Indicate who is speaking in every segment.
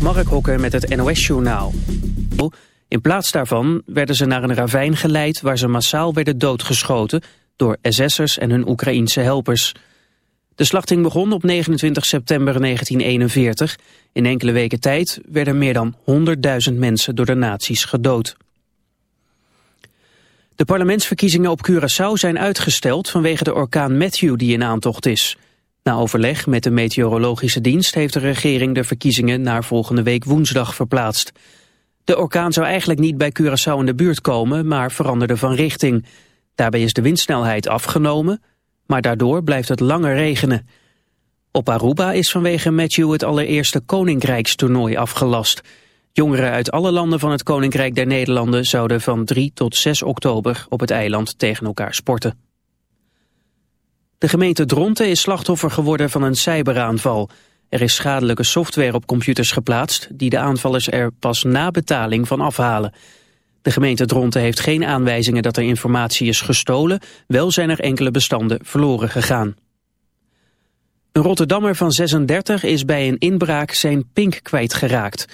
Speaker 1: Mark Hokker met het NOS-journaal. In plaats daarvan werden ze naar een ravijn geleid... waar ze massaal werden doodgeschoten door SS'ers en hun Oekraïense helpers. De slachting begon op 29 september 1941. In enkele weken tijd werden meer dan 100.000 mensen door de nazi's gedood. De parlementsverkiezingen op Curaçao zijn uitgesteld vanwege de orkaan Matthew die in aantocht is... Na overleg met de meteorologische dienst heeft de regering de verkiezingen naar volgende week woensdag verplaatst. De orkaan zou eigenlijk niet bij Curaçao in de buurt komen, maar veranderde van richting. Daarbij is de windsnelheid afgenomen, maar daardoor blijft het langer regenen. Op Aruba is vanwege Matthew het allereerste Koninkrijkstoernooi afgelast. Jongeren uit alle landen van het Koninkrijk der Nederlanden zouden van 3 tot 6 oktober op het eiland tegen elkaar sporten. De gemeente Dronten is slachtoffer geworden van een cyberaanval. Er is schadelijke software op computers geplaatst... die de aanvallers er pas na betaling van afhalen. De gemeente Dronten heeft geen aanwijzingen dat er informatie is gestolen. Wel zijn er enkele bestanden verloren gegaan. Een Rotterdammer van 36 is bij een inbraak zijn pink kwijtgeraakt.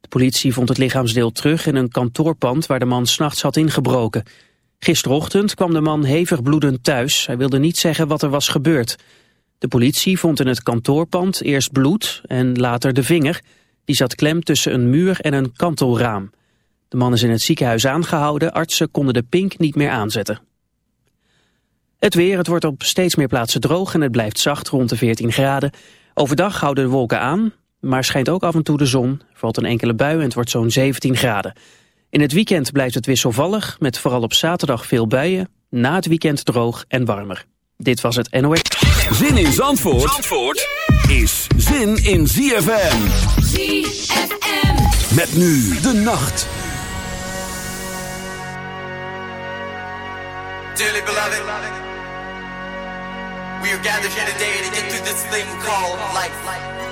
Speaker 1: De politie vond het lichaamsdeel terug in een kantoorpand... waar de man s'nachts had ingebroken... Gisterochtend kwam de man hevig bloedend thuis. Hij wilde niet zeggen wat er was gebeurd. De politie vond in het kantoorpand eerst bloed en later de vinger. Die zat klem tussen een muur en een kantelraam. De man is in het ziekenhuis aangehouden. Artsen konden de pink niet meer aanzetten. Het weer, het wordt op steeds meer plaatsen droog en het blijft zacht rond de 14 graden. Overdag houden de wolken aan, maar schijnt ook af en toe de zon. Valt een enkele bui en het wordt zo'n 17 graden. In het weekend blijft het wisselvallig, met vooral op zaterdag veel buien. Na het weekend droog en warmer. Dit was het NOS.
Speaker 2: Zin in Zandvoort, Zandvoort is zin in ZFM. ZFM. Met nu de nacht.
Speaker 3: Dearly beloved, we are gathered here today to get through this thing called life.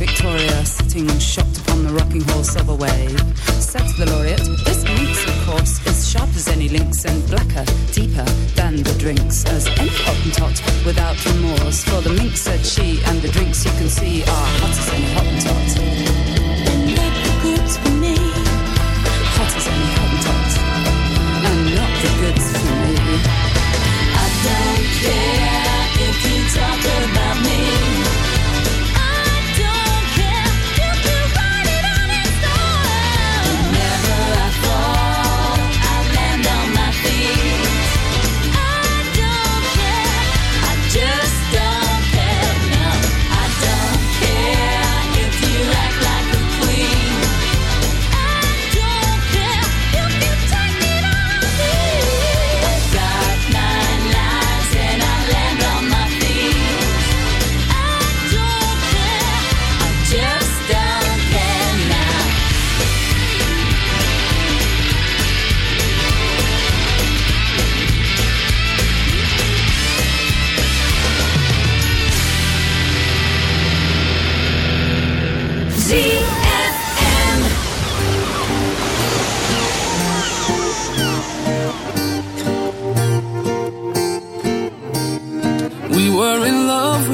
Speaker 3: Victoria, sitting shocked upon the rocking horse of a
Speaker 4: wave, said to the laureate, This minx, of course, is sharp as any lynx and blacker, deeper than the drinks, as any hottentot without remorse. For the minx, said she, and the drinks you can see are
Speaker 5: hot as any hottentot. And not the goods for me, hot as any hottentot, and not the goods for me.
Speaker 6: I
Speaker 5: don't care if you talk about me.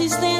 Speaker 6: is there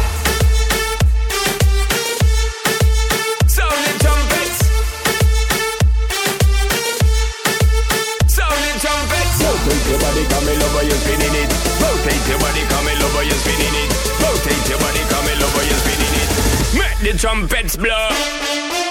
Speaker 7: The trumpets blow.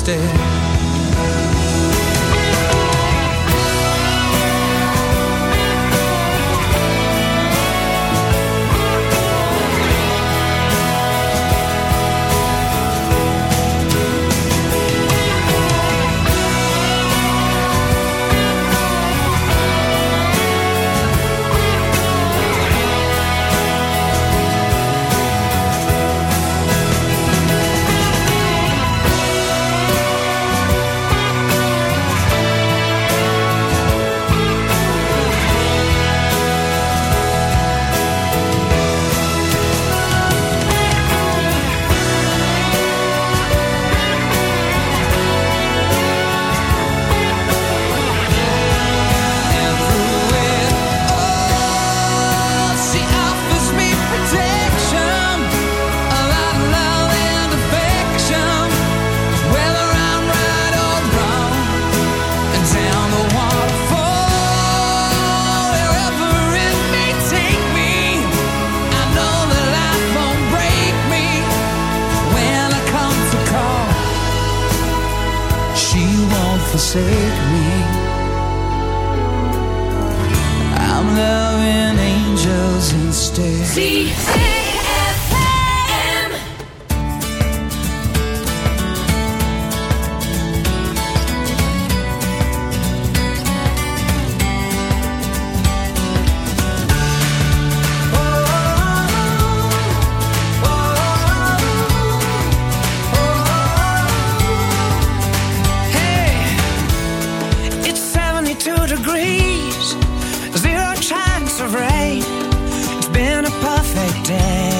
Speaker 8: Stay. perfect day.